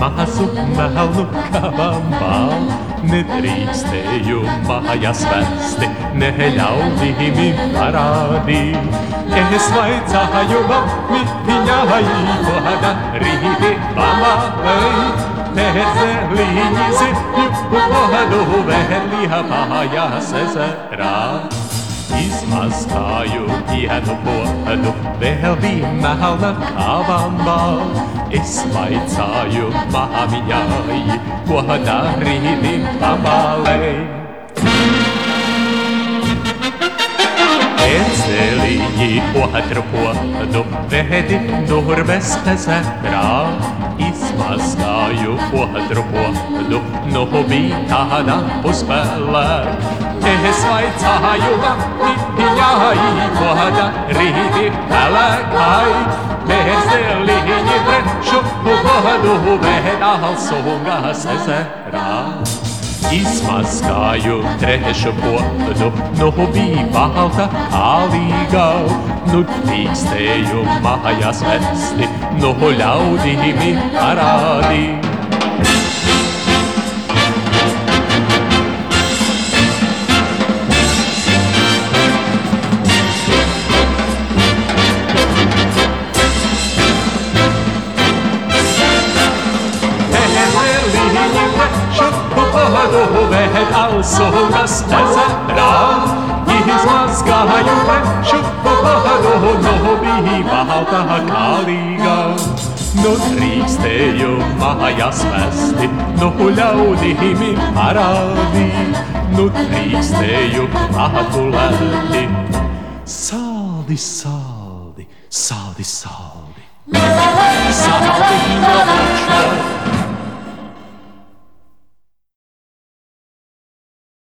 Mahasumma haluka bamba Nedrīkstēju māja svesti Neļaudīmi parādī Es vaicāju mami Viņai ko darīt mamai Tērzeliņi zivju podu vēlīja mājās ezerā. Izmazgāju pienu podu, vēl melna kavambā. Es vaicāju māmiņai, ko darīti pamalai. Edzeliņi otru podu, vēdi durves ezerā. Izmazgāju otru podu, nu bija tāda puspēlē. Es vaicāju viņai, ko darīti pelēkai. Bērzeliņi treču podu, vēdāls sungas ezerā. Izmazgāju trešu podu, nu bija balta kālīga, nu drīkstēju mājās vesti, nu ļaudīmi parādīt. Alsugas ezerā, izmazgāju preču podu, nu bija balta kālīga. Nu drīkstēju mājās vesti, nu ļaudīmi parādīt, nu drīkstēju atulēti. Saldi, saldi, saldi, saldi. Saldi,